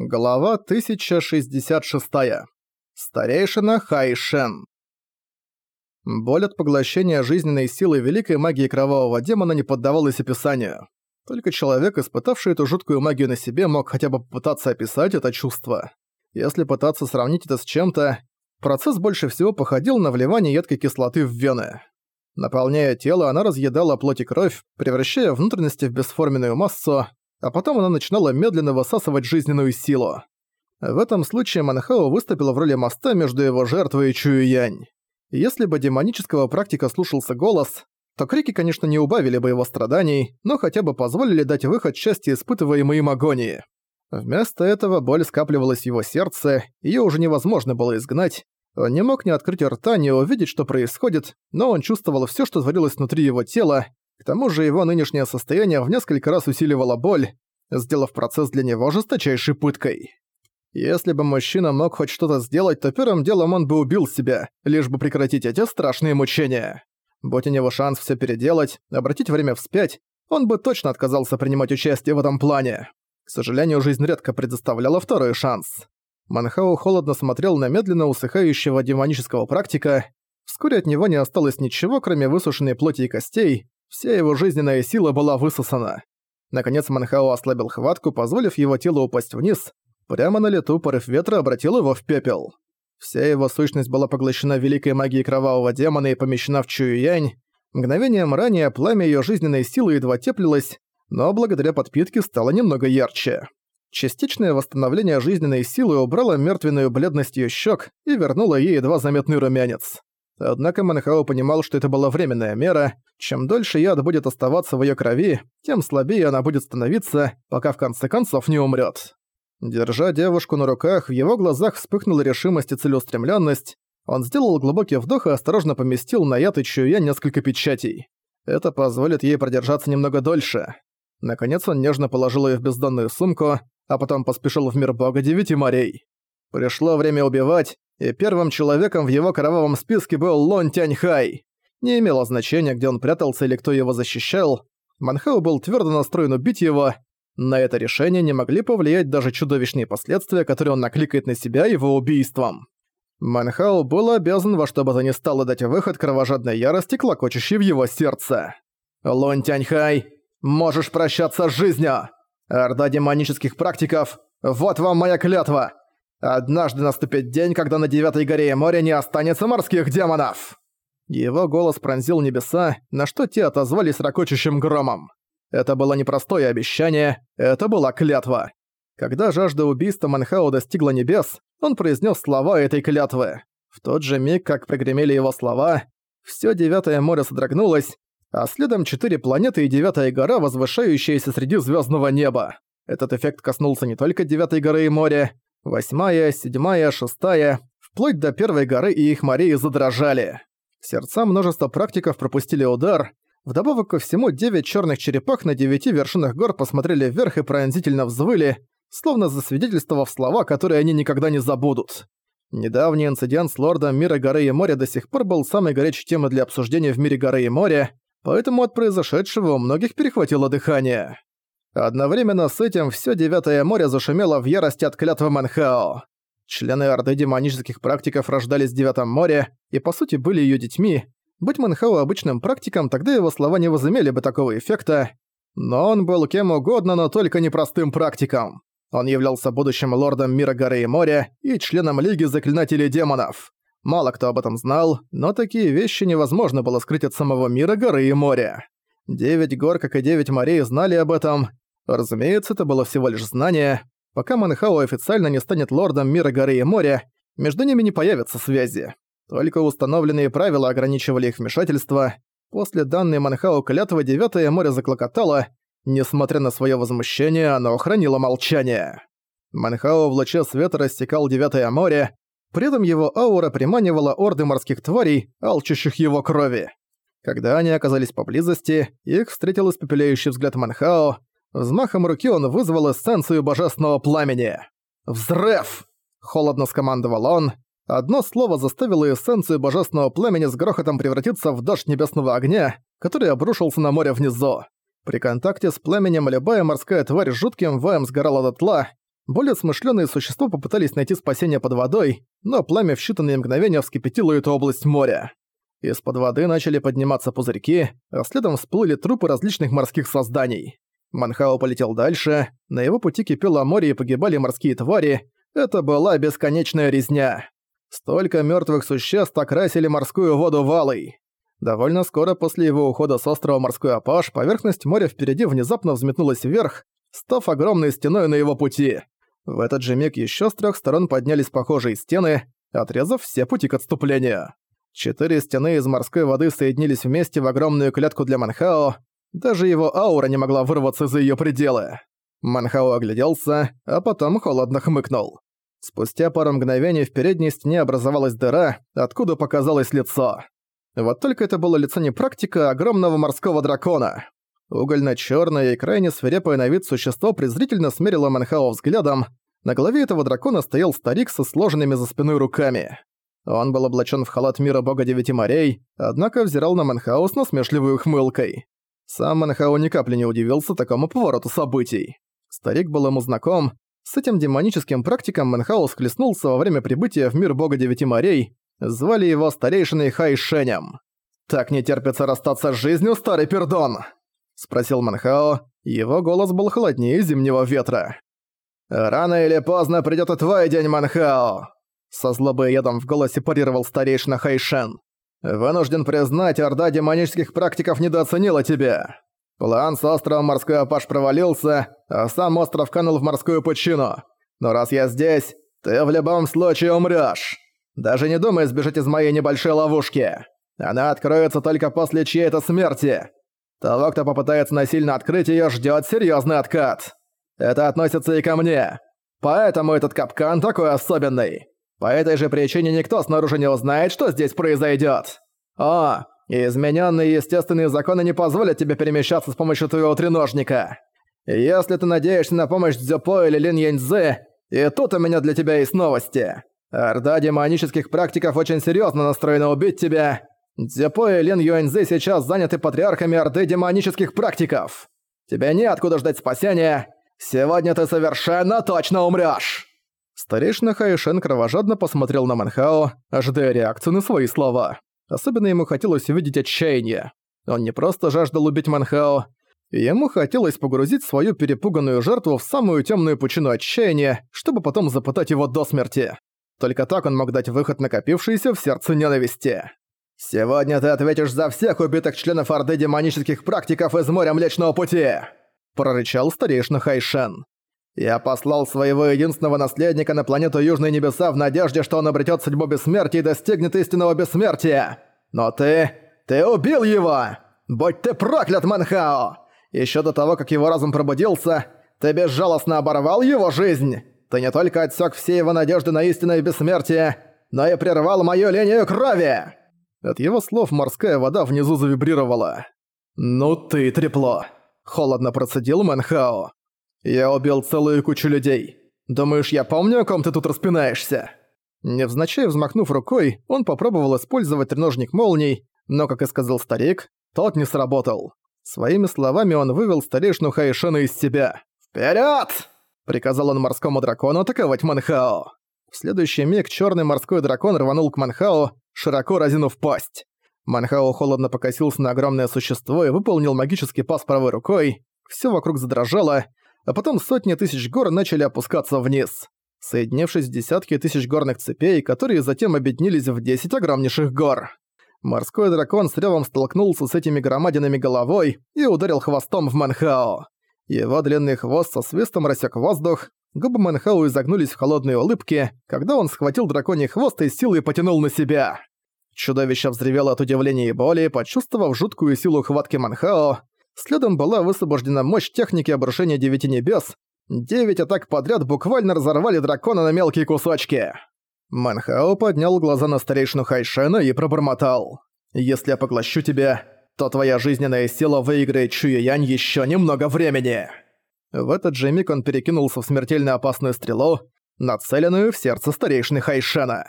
Глава 1066. Старейшина Хайшен. Боль от поглощения жизненной силы великой магии кровавого демона не поддавалась описанию. Только человек, испытавший эту жуткую магию на себе, мог хотя бы попытаться описать это чувство. Если пытаться сравнить это с чем-то, процесс больше всего походил на вливание едкой кислоты в вены. Наполняя тело, она разъедала плоть и кровь, превращая внутренности в бесформенную массу, а потом она начинала медленно высасывать жизненную силу. В этом случае Манхао выступила в роли моста между его жертвой и Чуюянь. Если бы демонического практика слушался голос, то крики, конечно, не убавили бы его страданий, но хотя бы позволили дать выход счастья испытываемой им агонии. Вместо этого боль скапливалась в его сердце, её уже невозможно было изгнать. Он не мог ни открыть рта, ни увидеть, что происходит, но он чувствовал всё, что творилось внутри его тела, к тому же его нынешнее состояние в несколько раз усиливало боль, сделав процесс для него жесточайшей пыткой. Если бы мужчина мог хоть что-то сделать, то первым делом он бы убил себя, лишь бы прекратить эти страшные мучения. Будь у него шанс все переделать, обратить время вспять, он бы точно отказался принимать участие в этом плане. К сожалению, жизнь редко предоставляла второй шанс. Манхау холодно смотрел на медленно усыхающего демонического практика. Вскоре от него не осталось ничего, кроме высушенной плоти и костей, Вся его жизненная сила была высосана. Наконец Манхао ослабил хватку, позволив его телу упасть вниз. Прямо на лету порыв ветра обратил его в пепел. Вся его сущность была поглощена великой магией кровавого демона и помещена в Чуюянь. Мгновением ранее пламя ее жизненной силы едва теплилось, но благодаря подпитке стало немного ярче. Частичное восстановление жизненной силы убрало мертвенную бледность ее щек и вернуло ей едва заметный румянец. Однако Манхао понимал, что это была временная мера. Чем дольше яд будет оставаться в её крови, тем слабее она будет становиться, пока в конце концов не умрёт. Держа девушку на руках, в его глазах вспыхнула решимость и целеустремлённость. Он сделал глубокий вдох и осторожно поместил на яд и чуя несколько печатей. Это позволит ей продержаться немного дольше. Наконец он нежно положил её в бездонную сумку, а потом поспешил в мир бога девяти морей. Пришло время убивать, и первым человеком в его кровавом списке был Лон Тяньхай. Не имело значения, где он прятался или кто его защищал. Манхау был твердо настроен убить его. На это решение не могли повлиять даже чудовищные последствия, которые он накликает на себя его убийством. Манхау был обязан во что бы то ни стало дать выход кровожадной ярости, клокочущей в его сердце. «Лунь Тяньхай, можешь прощаться с жизнью! Орда демонических практиков, вот вам моя клятва! Однажды наступит день, когда на Девятой горе и море не останется морских демонов!» Его голос пронзил небеса, на что те отозвались ракочущим громом. Это было не простое обещание, это была клятва. Когда жажда убийства Манхао достигла небес, он произнес слова этой клятвы. В тот же миг, как прогремели его слова, все Девятое море содрогнулось, а следом четыре планеты и Девятая гора, возвышающиеся среди звездного неба. Этот эффект коснулся не только Девятой горы и моря, Восьмая, седьмая, шестая, вплоть до первой горы и их морей задрожали. Сердца множества практиков пропустили удар. Вдобавок ко всему, девять черных черепах на девяти вершинах гор посмотрели вверх и пронзительно взвыли, словно засвидетельствовав слова, которые они никогда не забудут. Недавний инцидент с лордом мира горы и моря до сих пор был самой горячей темой для обсуждения в мире горы и моря, поэтому от произошедшего у многих перехватило дыхание. Одновременно с этим все Девятое море зашумело в ярости от клятвы Манхао. Члены Орды демонических практиков рождались в Девятом море и по сути были ее детьми. Будь Манхао обычным практиком, тогда его слова не возымели бы такого эффекта. Но он был кем угодно, но только не простым практиком. Он являлся будущим лордом мира горы и моря и членом Лиги Заклинателей Демонов. Мало кто об этом знал, но такие вещи невозможно было скрыть от самого мира горы и моря. Девять гор, как и девять морей, знали об этом. Разумеется, это было всего лишь знание. Пока Манхао официально не станет лордом мира горы и моря, между ними не появятся связи. Только установленные правила ограничивали их вмешательство. После данной Манхао клятвы Девятое море заклокотало. Несмотря на свое возмущение, оно хранило молчание. Манхао в луче света растекал Девятое море, при этом его аура приманивала орды морских тварей, алчущих его крови. Когда они оказались поблизости, их встретил испепеляющий взгляд Манхао. Взмахом руки он вызвал эссенцию божественного пламени. «Взрыв!» – холодно скомандовал он. Одно слово заставило эссенцию божественного пламени с грохотом превратиться в дождь небесного огня, который обрушился на море внизу. При контакте с пламенем любая морская тварь с жутким воем сгорала дотла. Более смышленые существа попытались найти спасение под водой, но пламя в считанные мгновения вскипятило эту область моря. Из-под воды начали подниматься пузырьки, а следом всплыли трупы различных морских созданий. Манхао полетел дальше, на его пути кипело море и погибали морские твари. Это была бесконечная резня. Столько мертвых существ окрасили морскую воду валой. Довольно скоро после его ухода с острова Морской Апаш поверхность моря впереди внезапно взметнулась вверх, став огромной стеной на его пути. В этот же миг еще с трех сторон поднялись похожие стены, отрезав все пути к отступлению. Четыре стены из морской воды соединились вместе в огромную клетку для Манхао. Даже его аура не могла вырваться за ее пределы. Манхао огляделся, а потом холодно хмыкнул. Спустя пару мгновений в передней стене образовалась дыра, откуда показалось лицо. Вот только это было лицо не практика, а огромного морского дракона. Угольно-чёрное и крайне свирепое на вид существо презрительно смерило Манхао взглядом. На голове этого дракона стоял старик со сложенными за спиной руками. Он был облачен в халат мира бога девяти морей, однако взирал на Манхао с насмешливой ухмылкой. Сам Манхао ни капли не удивился такому повороту событий. Старик был ему знаком. С этим демоническим практиком Манхао схлестнулся во время прибытия в мир бога девяти морей. Звали его старейшиной Хайшенем. «Так не терпится расстаться с жизнью, старый пердон!» спросил Манхао. Его голос был холоднее зимнего ветра. «Рано или поздно придёт и твой день, Манхао!» Со злобой ядом в голосе парировал старейшина Хайшен. «Вынужден признать, орда демонических практиков недооценила тебя. План с островом Морской Апаш провалился, а сам остров канул в морскую пучину. Но раз я здесь, ты в любом случае умрёшь. Даже не думай сбежать из моей небольшой ловушки. Она откроется только после чьей-то смерти. Того, кто попытается насильно открыть её, ждёт серьёзный откат. Это относится и ко мне. Поэтому этот капкан такой особенный. По этой же причине никто снаружи не узнает, что здесь произойдёт. О, изменённые естественные законы не позволят тебе перемещаться с помощью твоего треножника. Если ты надеешься на помощь Дзюпо или Лин Яньцзы, и тут у меня для тебя есть новости. Орда демонических практиков очень серьёзно настроена убить тебя, Дзяпо и Лин Юэньзы сейчас заняты патриархами Орды демонических практиков. Тебе неоткуда ждать спасения. Сегодня ты совершенно точно умрёшь!» Старейшина Хайшен кровожадно посмотрел на Манхао, ожидая реакцию на свои слова. Особенно ему хотелось увидеть отчаяние. Он не просто жаждал убить Манхао, ему хотелось погрузить свою перепуганную жертву в самую темную пучину отчаяния, чтобы потом запытать его до смерти. Только так он мог дать выход накопившейся в сердце ненависти. «Сегодня ты ответишь за всех убитых членов Орды демонических практиков из моря Млечного Пути!» прорычал старейшина Хайшен. «Я послал своего единственного наследника на планету Южные Небеса в надежде, что он обретет судьбу бессмертия и достигнет истинного бессмертия. Но ты... ты убил его! Будь ты проклят, Манхао! Еще до того, как его разум пробудился, ты безжалостно оборвал его жизнь! Ты не только отсек все его надежды на истинное бессмертие, но и прервал мою линию крови!» От его слов морская вода внизу завибрировала. «Ну ты, трепло!» – холодно процедил Мэнхао. «Я убил целую кучу людей. Думаешь, я помню, о ком ты тут распинаешься?» Невзначай взмахнув рукой, он попробовал использовать треножник молний, но, как и сказал старик, тот не сработал. Своими словами он вывел старейшину Хайшена из себя. «Вперёд!» – приказал он морскому дракону атаковать Манхао. В следующий миг черный морской дракон рванул к Манхао, широко разинув пасть. Манхао холодно покосился на огромное существо и выполнил магический пас правой рукой. Все вокруг задрожало, а потом сотни тысяч гор начали опускаться вниз, соединившись в десятки тысяч горных цепей, которые затем объединились в десять огромнейших гор. Морской дракон с ревом столкнулся с этими громадинами головой и ударил хвостом в Манхао. Его длинный хвост со свистом рассек воздух, губы Манхао изогнулись в холодные улыбки, когда он схватил драконий хвост и силой потянул на себя. Чудовище взревело от удивления и боли, почувствовав жуткую силу хватки Манхао. Следом была высвобождена мощь техники обрушения Девяти Небес. Девять атак подряд буквально разорвали дракона на мелкие кусочки. Манхао поднял глаза на старейшину Хайшена и пробормотал. «Если я поглощу тебя, то твоя жизненная сила выиграет Чуя-Янь ещё немного времени». В этот же миг он перекинулся в смертельно опасную стрелу, нацеленную в сердце старейшины Хайшена.